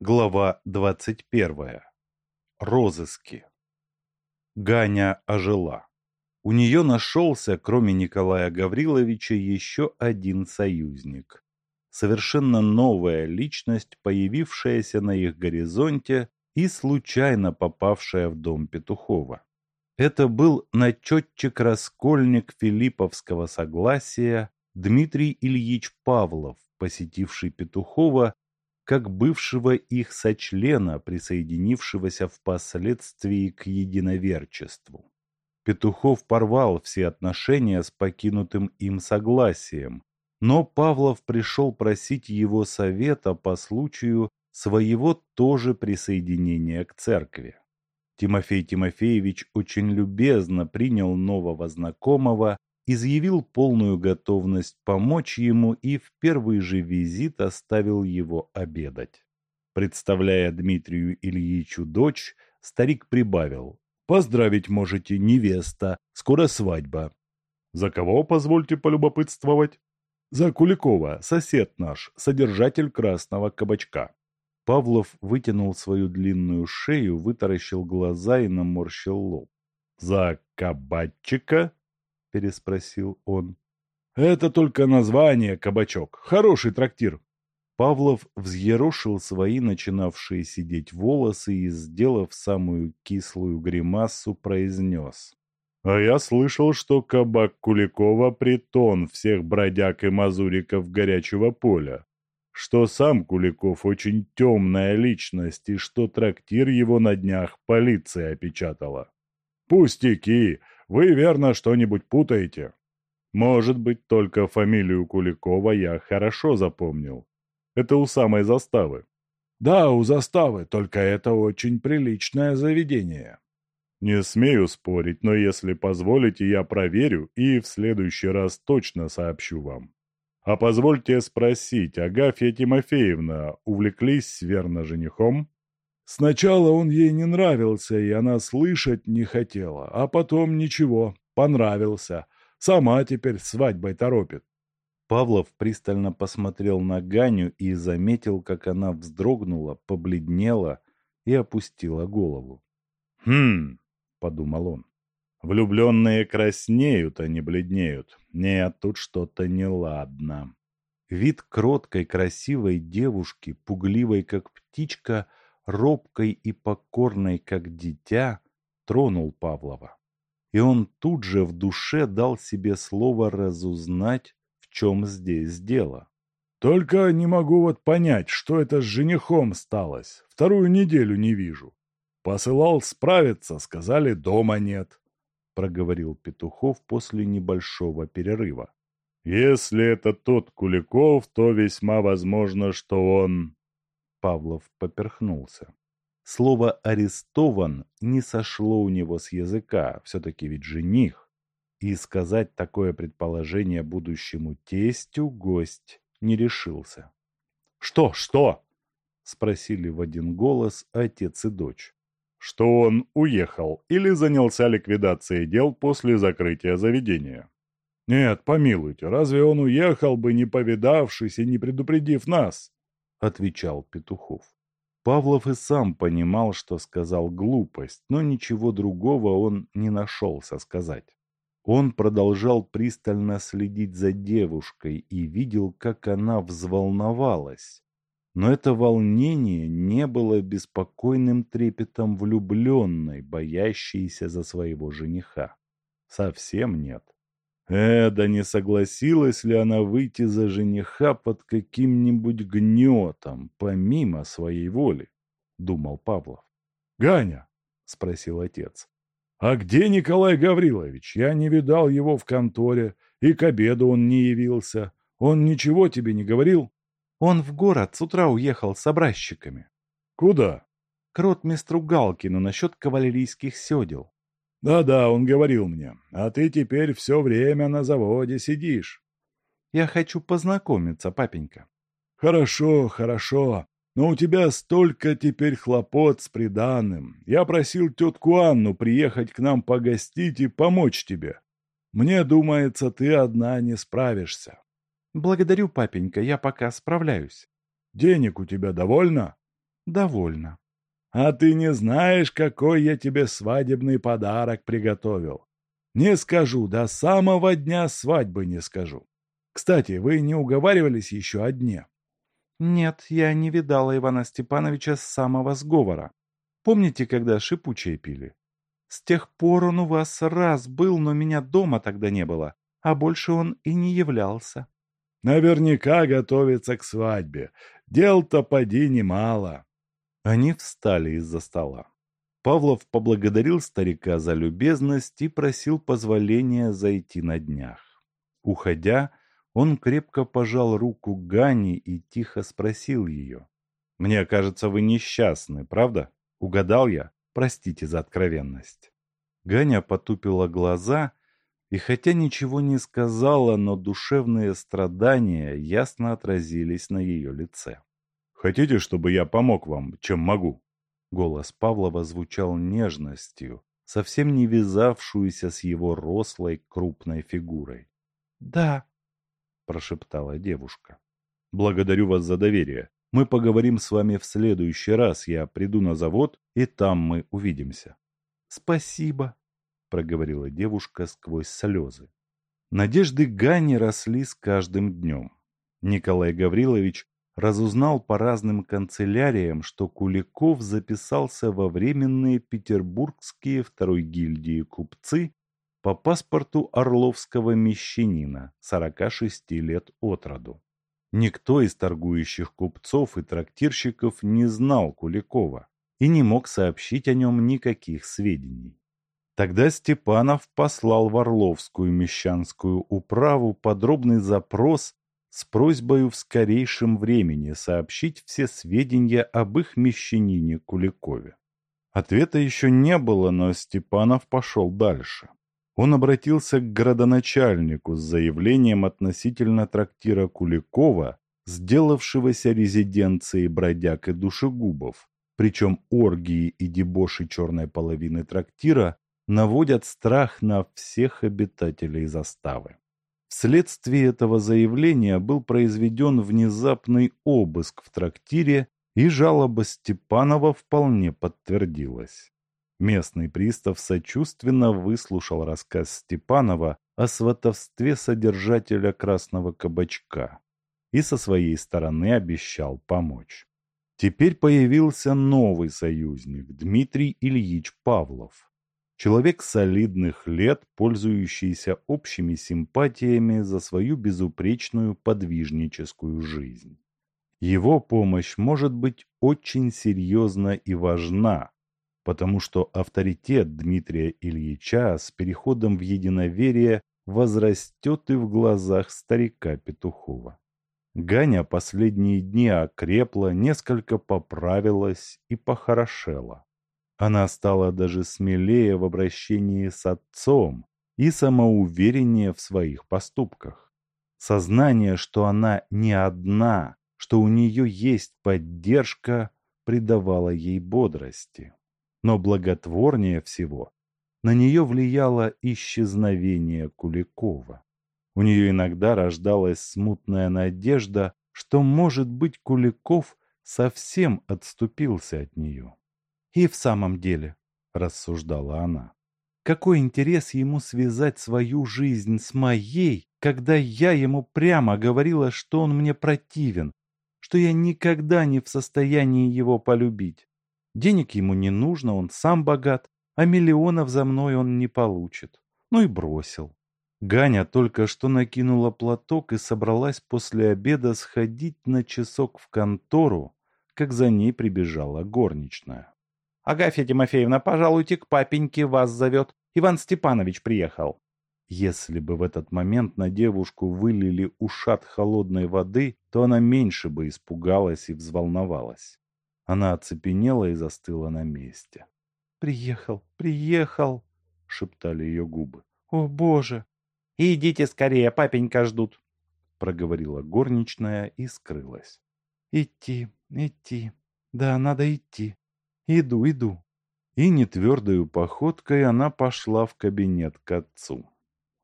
Глава двадцать первая. Розыски. Ганя ожила. У нее нашелся, кроме Николая Гавриловича, еще один союзник. Совершенно новая личность, появившаяся на их горизонте и случайно попавшая в дом Петухова. Это был начетчик-раскольник Филипповского согласия Дмитрий Ильич Павлов, посетивший Петухова как бывшего их сочлена, присоединившегося впоследствии к единоверчеству. Петухов порвал все отношения с покинутым им согласием, но Павлов пришел просить его совета по случаю своего тоже присоединения к церкви. Тимофей Тимофеевич очень любезно принял нового знакомого изъявил полную готовность помочь ему и в первый же визит оставил его обедать. Представляя Дмитрию Ильичу дочь, старик прибавил. «Поздравить можете, невеста, скоро свадьба». «За кого, позвольте полюбопытствовать?» «За Куликова, сосед наш, содержатель красного кабачка». Павлов вытянул свою длинную шею, вытаращил глаза и наморщил лоб. «За кабачика?» — переспросил он. «Это только название, кабачок. Хороший трактир». Павлов взъерошил свои начинавшие сидеть волосы и, сделав самую кислую гримасу, произнес. «А я слышал, что кабак Куликова — притон всех бродяг и мазуриков горячего поля, что сам Куликов очень темная личность и что трактир его на днях полиция опечатала». «Пустяки! Вы, верно, что-нибудь путаете. Может быть, только фамилию Куликова я хорошо запомнил. Это у самой заставы. Да, у заставы, только это очень приличное заведение. Не смею спорить, но если позволите, я проверю и в следующий раз точно сообщу вам. А позвольте спросить, Агафья Тимофеевна увлеклись верно женихом? Сначала он ей не нравился, и она слышать не хотела, а потом ничего, понравился. Сама теперь свадьбой торопит. Павлов пристально посмотрел на Ганю и заметил, как она вздрогнула, побледнела и опустила голову. «Хм», — подумал он, — «влюбленные краснеют, а не бледнеют. Нет, тут что-то неладно». Вид кроткой, красивой девушки, пугливой, как птичка, — робкой и покорной, как дитя, тронул Павлова. И он тут же в душе дал себе слово разузнать, в чем здесь дело. «Только не могу вот понять, что это с женихом сталось. Вторую неделю не вижу. Посылал справиться, сказали, дома нет», — проговорил Петухов после небольшого перерыва. «Если это тот Куликов, то весьма возможно, что он...» Павлов поперхнулся. Слово «арестован» не сошло у него с языка, все-таки ведь жених. И сказать такое предположение будущему тестю гость не решился. «Что, что?» — спросили в один голос отец и дочь. «Что он уехал или занялся ликвидацией дел после закрытия заведения?» «Нет, помилуйте, разве он уехал бы, не повидавшись и не предупредив нас?» — отвечал Петухов. Павлов и сам понимал, что сказал глупость, но ничего другого он не нашелся сказать. Он продолжал пристально следить за девушкой и видел, как она взволновалась. Но это волнение не было беспокойным трепетом влюбленной, боящейся за своего жениха. Совсем нет. Э, да не согласилась ли она выйти за жениха под каким-нибудь гнетом, помимо своей воли? Думал Павлов. «Ганя!» — спросил отец. «А где Николай Гаврилович? Я не видал его в конторе, и к обеду он не явился. Он ничего тебе не говорил?» «Он в город с утра уехал с образчиками». «Куда?» «К ротмистру Галкину насчет кавалерийских седел». «Да-да, он говорил мне. А ты теперь все время на заводе сидишь». «Я хочу познакомиться, папенька». «Хорошо, хорошо. Но у тебя столько теперь хлопот с приданным. Я просил тетку Анну приехать к нам погостить и помочь тебе. Мне думается, ты одна не справишься». «Благодарю, папенька, я пока справляюсь». «Денег у тебя довольно?» Довольно. А ты не знаешь, какой я тебе свадебный подарок приготовил? Не скажу, до самого дня свадьбы не скажу. Кстати, вы не уговаривались еще о дне? Нет, я не видала Ивана Степановича с самого сговора. Помните, когда шипучее пили? С тех пор он у вас раз был, но меня дома тогда не было, а больше он и не являлся. Наверняка готовится к свадьбе. Дел-то поди немало. Они встали из-за стола. Павлов поблагодарил старика за любезность и просил позволения зайти на днях. Уходя, он крепко пожал руку Гани и тихо спросил ее. «Мне кажется, вы несчастны, правда? Угадал я? Простите за откровенность». Ганя потупила глаза и хотя ничего не сказала, но душевные страдания ясно отразились на ее лице. Хотите, чтобы я помог вам, чем могу?» Голос Павлова звучал нежностью, совсем не вязавшуюся с его рослой крупной фигурой. «Да», — прошептала девушка. «Благодарю вас за доверие. Мы поговорим с вами в следующий раз. Я приду на завод, и там мы увидимся». «Спасибо», — проговорила девушка сквозь слезы. Надежды Гани росли с каждым днем. Николай Гаврилович разузнал по разным канцеляриям, что Куликов записался во временные петербургские второй гильдии купцы по паспорту орловского мещанина 46 лет от роду. Никто из торгующих купцов и трактирщиков не знал Куликова и не мог сообщить о нем никаких сведений. Тогда Степанов послал в Орловскую мещанскую управу подробный запрос с просьбой в скорейшем времени сообщить все сведения об их мещанине Куликове. Ответа еще не было, но Степанов пошел дальше. Он обратился к градоначальнику с заявлением относительно трактира Куликова, сделавшегося резиденцией бродяг и душегубов, причем оргии и дебоши черной половины трактира наводят страх на всех обитателей заставы. Вследствие этого заявления был произведен внезапный обыск в трактире, и жалоба Степанова вполне подтвердилась. Местный пристав сочувственно выслушал рассказ Степанова о сватовстве содержателя красного кабачка и со своей стороны обещал помочь. Теперь появился новый союзник Дмитрий Ильич Павлов. Человек солидных лет, пользующийся общими симпатиями за свою безупречную подвижническую жизнь. Его помощь может быть очень серьезна и важна, потому что авторитет Дмитрия Ильича с переходом в единоверие возрастет и в глазах старика Петухова. Ганя последние дни окрепла, несколько поправилась и похорошела. Она стала даже смелее в обращении с отцом и самоувереннее в своих поступках. Сознание, что она не одна, что у нее есть поддержка, придавало ей бодрости. Но благотворнее всего на нее влияло исчезновение Куликова. У нее иногда рождалась смутная надежда, что, может быть, Куликов совсем отступился от нее. И в самом деле, рассуждала она, какой интерес ему связать свою жизнь с моей, когда я ему прямо говорила, что он мне противен, что я никогда не в состоянии его полюбить. Денег ему не нужно, он сам богат, а миллионов за мной он не получит. Ну и бросил. Ганя только что накинула платок и собралась после обеда сходить на часок в контору, как за ней прибежала горничная. Агафья Тимофеевна, пожалуйте, к папеньке вас зовет. Иван Степанович приехал. Если бы в этот момент на девушку вылили ушат холодной воды, то она меньше бы испугалась и взволновалась. Она оцепенела и застыла на месте. «Приехал, приехал!» — шептали ее губы. «О, Боже!» «Идите скорее, папенька ждут!» — проговорила горничная и скрылась. «Идти, идти. Да, надо идти. Иду, иду. И нетвердою походкой она пошла в кабинет к отцу.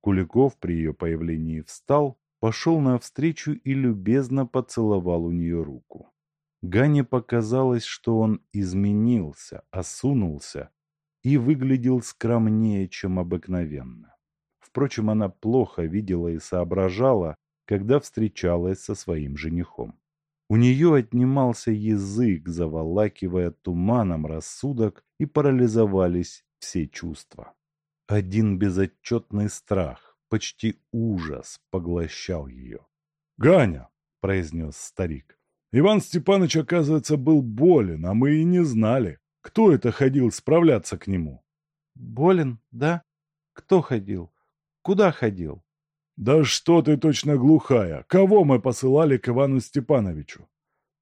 Куликов при ее появлении встал, пошел навстречу и любезно поцеловал у нее руку. Гане показалось, что он изменился, осунулся и выглядел скромнее, чем обыкновенно. Впрочем, она плохо видела и соображала, когда встречалась со своим женихом. У нее отнимался язык, заволакивая туманом рассудок, и парализовались все чувства. Один безотчетный страх, почти ужас поглощал ее. «Ганя!» — произнес старик. «Иван Степанович, оказывается, был болен, а мы и не знали. Кто это ходил справляться к нему?» «Болен, да? Кто ходил? Куда ходил?» «Да что ты точно глухая! Кого мы посылали к Ивану Степановичу?»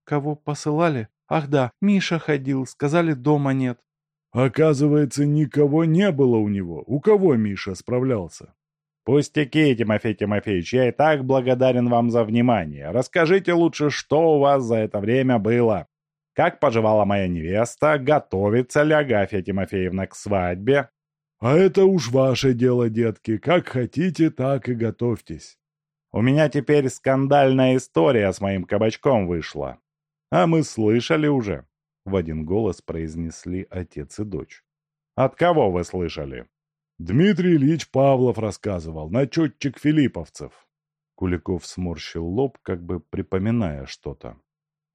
«Кого посылали? Ах да, Миша ходил, сказали, дома нет». «Оказывается, никого не было у него. У кого Миша справлялся?» «Пустяки, Тимофей Тимофеевич, я и так благодарен вам за внимание. Расскажите лучше, что у вас за это время было. Как поживала моя невеста? Готовится ли Агафья Тимофеевна к свадьбе?» «А это уж ваше дело, детки. Как хотите, так и готовьтесь». «У меня теперь скандальная история с моим кабачком вышла. А мы слышали уже», — в один голос произнесли отец и дочь. «От кого вы слышали?» Дмитрий Ильич Павлов рассказывал, начетчик филипповцев. Куликов сморщил лоб, как бы припоминая что-то.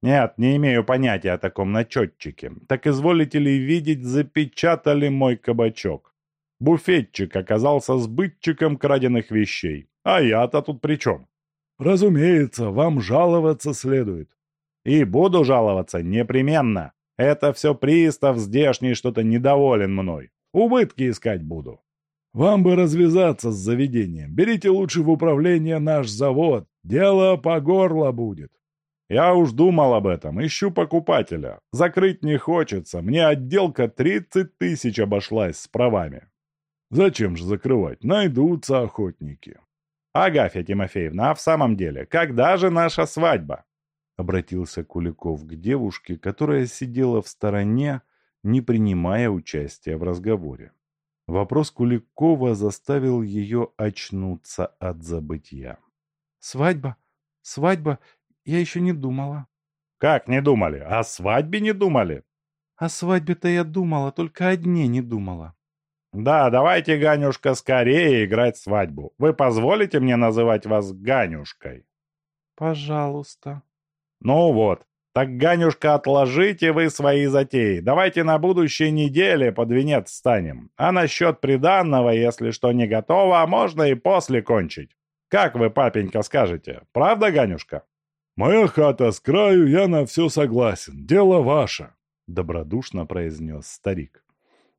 «Нет, не имею понятия о таком начетчике. Так изволите ли видеть, запечатали мой кабачок? Буфетчик оказался сбытчиком краденных вещей. А я-то тут при чем?» «Разумеется, вам жаловаться следует». «И буду жаловаться непременно. Это все пристав здешний что-то недоволен мной. Убытки искать буду». Вам бы развязаться с заведением. Берите лучше в управление наш завод. Дело по горло будет. Я уж думал об этом. Ищу покупателя. Закрыть не хочется. Мне отделка 30 тысяч обошлась с правами. Зачем же закрывать? Найдутся охотники. Агафья Тимофеевна, а в самом деле, когда же наша свадьба? Обратился Куликов к девушке, которая сидела в стороне, не принимая участия в разговоре. Вопрос Куликова заставил ее очнуться от забытья. «Свадьба? Свадьба? Я еще не думала». «Как не думали? О свадьбе не думали?» «О свадьбе-то я думала, только о дне не думала». «Да, давайте, Ганюшка, скорее играть свадьбу. Вы позволите мне называть вас Ганюшкой?» «Пожалуйста». «Ну вот, так, Ганюшка, отложите вы свои затеи. Давайте на будущей неделе под венец станем. А насчет приданного, если что не готово, можно и после кончить. Как вы, папенька, скажете? Правда, Ганюшка? Моя хата с краю, я на все согласен. Дело ваше, — добродушно произнес старик.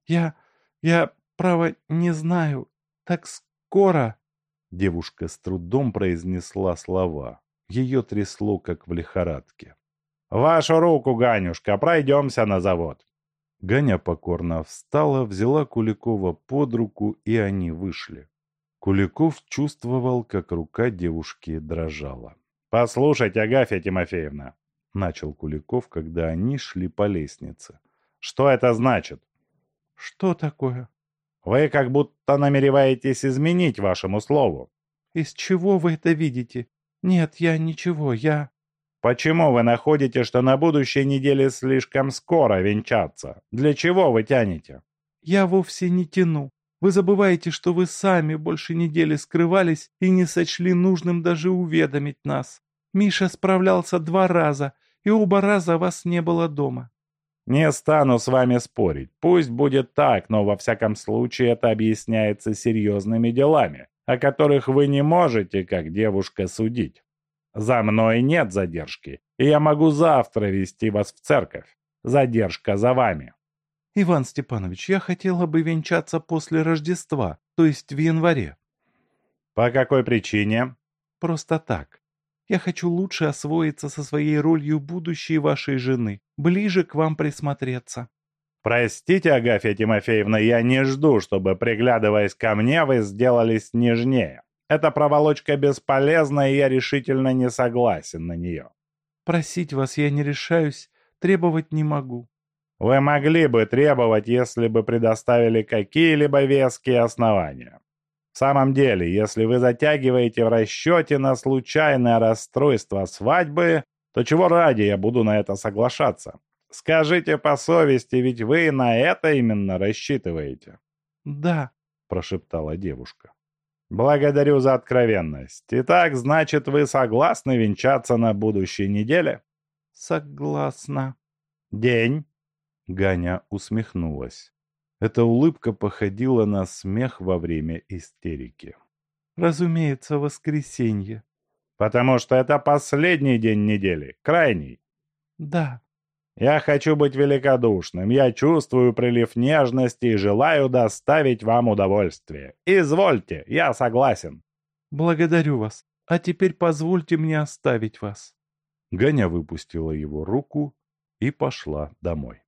Я... я, право, не знаю. Так скоро... Девушка с трудом произнесла слова. Ее трясло, как в лихорадке. «Вашу руку, Ганюшка, пройдемся на завод». Ганя покорно встала, взяла Куликова под руку, и они вышли. Куликов чувствовал, как рука девушки дрожала. «Послушайте, Агафья Тимофеевна», — начал Куликов, когда они шли по лестнице. «Что это значит?» «Что такое?» «Вы как будто намереваетесь изменить вашему слову». «Из чего вы это видите? Нет, я ничего, я...» Почему вы находите, что на будущей неделе слишком скоро венчаться? Для чего вы тянете? Я вовсе не тяну. Вы забываете, что вы сами больше недели скрывались и не сочли нужным даже уведомить нас. Миша справлялся два раза, и оба раза вас не было дома. Не стану с вами спорить. Пусть будет так, но во всяком случае это объясняется серьезными делами, о которых вы не можете, как девушка, судить. За мной нет задержки, и я могу завтра вести вас в церковь. Задержка за вами. Иван Степанович, я хотела бы венчаться после Рождества, то есть в январе. По какой причине? Просто так. Я хочу лучше освоиться со своей ролью будущей вашей жены, ближе к вам присмотреться. Простите, Агафья Тимофеевна, я не жду, чтобы, приглядываясь ко мне, вы сделались нежнее. Эта проволочка бесполезна, и я решительно не согласен на нее. Просить вас я не решаюсь, требовать не могу. Вы могли бы требовать, если бы предоставили какие-либо веские основания. В самом деле, если вы затягиваете в расчете на случайное расстройство свадьбы, то чего ради я буду на это соглашаться? Скажите по совести, ведь вы на это именно рассчитываете. Да, прошептала девушка. Благодарю за откровенность. Итак, значит, вы согласны венчаться на будущей неделе? Согласна. День? Ганя усмехнулась. Эта улыбка походила на смех во время истерики. Разумеется, воскресенье. Потому что это последний день недели, крайний. Да. Я хочу быть великодушным. Я чувствую прилив нежности и желаю доставить вам удовольствие. Извольте, я согласен. Благодарю вас. А теперь позвольте мне оставить вас. Ганя выпустила его руку и пошла домой.